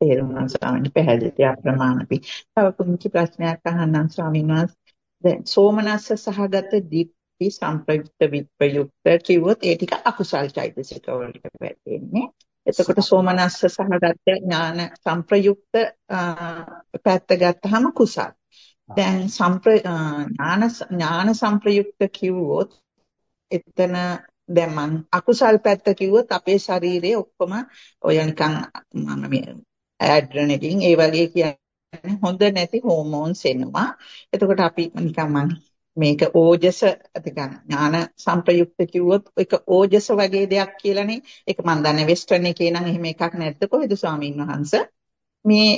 තේරුණා ස්වාමීන් පැහැදිලි අප්‍රමාණපි. තව පුංචි ප්‍රශ්නයක් අහන්නම් ස්වාමීන් වහන්සේ. දැන් සෝමනස්ස සහගත දිට්ඨි සංප්‍රයුක්ත විප්‍රයුක්ත කිව්වොත් ඒ ටික අකුසල් චෛතසික වලට වැටෙන්නේ. එතකොට සෝමනස්ස සහගත ඥාන සංප්‍රයුක්ත පැත්ත ගත්තාම කුසල්. දැන් සම්ප්‍ර ඥාන ඥාන සංප්‍රයුක්ත කිව්වොත් එතන දැන් මං අකුසල් පැත්ත කිව්වොත් අපේ ශරීරයේ ඔක්කොම ඔය නිකන් මම මේ ඇඩ්‍රනලින් ඒ වගේ කියන්නේ හොඳ නැති හෝමෝන්ස් එනවා. එතකොට අපි නිකන් මං මේක ඕජස නිකන් ඥාන සංප්‍රයුක්ත කිව්වොත් ඒක ඕජස වගේ දෙයක් කියලානේ. ඒක මං දන්නේ වෙස්ටර්න් එකේ නම් එහෙම එකක් නැද්ද කොහෙද ස්වාමීන් වහන්සේ? මේ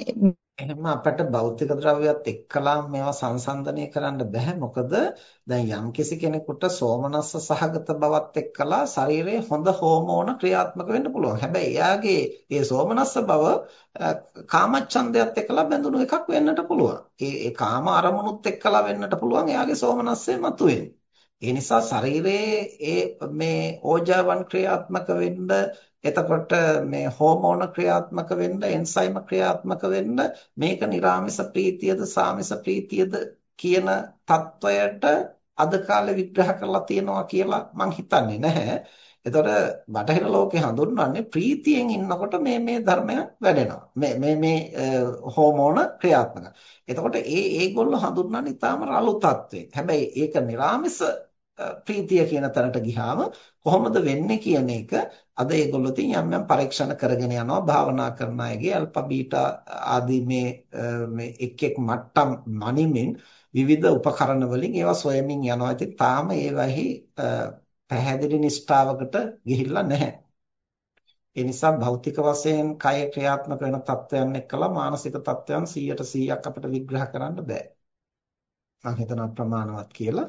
එහෙම අපට භෞතික ද්‍රව්‍යات එක්කලා මේවා සංසන්දනය කරන්න බෑ මොකද දැන් යම්කිසි කෙනෙකුට සෝමනස්ස සහගත බවත් එක්කලා ශරීරයේ හොඳ හෝමෝන ක්‍රියාත්මක වෙන්න පුළුවන්. හැබැයි එයාගේ ඒ සෝමනස්ස බව කාමච්ඡන්දයත් එක්කලා බැඳුණු එකක් වෙන්නට පුළුවන්. ඒ ඒ කාම අරමුණුත් එක්කලා වෙන්නට පුළුවන් එයාගේ සෝමනස්සේ මතුවෙන්නේ. ඒ නිසා ශරීරයේ ඒ මේ ඕජාවන් ක්‍රියාත්මක වෙන්න එතකොට මේ හෝමෝන ක්‍රියාත්මක වෙන්න එන්සයිම ක්‍රියාත්මක වෙන්න මේක නිර්ාමස ප්‍රීතියද සාමස ප්‍රීතියද කියන தত্ত্বයට අද කාලේ විග්‍රහ කරලා තියෙනවා කියලා මං හිතන්නේ නැහැ. එතකොට බටහිර ලෝකේ හඳුන්වන්නේ ප්‍රීතියෙන් ඉන්නකොට මේ මේ ධර්මයන් වැඩෙනවා. මේ මේ මේ හෝමෝන ක්‍රියාත්මක. එතකොට ඒ ඒගොල්ලෝ හඳුන්වන්නේ ඊටාම රළු තත්ත්වේ. හැබැයි ඒක නිර්ාමස ප්‍රීතිය කියන තැනට ගියාම කොහොමද වෙන්නේ කියන එක අද ඒගොල්ලෝ තින් යම් යම් පරීක්ෂණ කරගෙන යනවා භාවනා කරන අයගේ අල්ෆා බීටා ආදී මේ මේ එක් එක් මට්ටම් මනිමින් විවිධ උපකරණ වලින් ඒවා සොයමින් යනවා. ඉතින් තාම ඒවැහි පැහැදිලි නිෂ්ඨාවකට ගිහිල්ලා නැහැ. ඒ නිසා භෞතික වශයෙන් කය ක්‍රියාත්මක වෙන තත්ත්වයන් එක්කලා මානසික තත්ත්වයන් 100ට 100ක් අපිට විග්‍රහ කරන්න බෑ. මම හිතනවා ප්‍රමාණවත් කියලා.